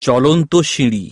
চলন্ত সিঁড়ি।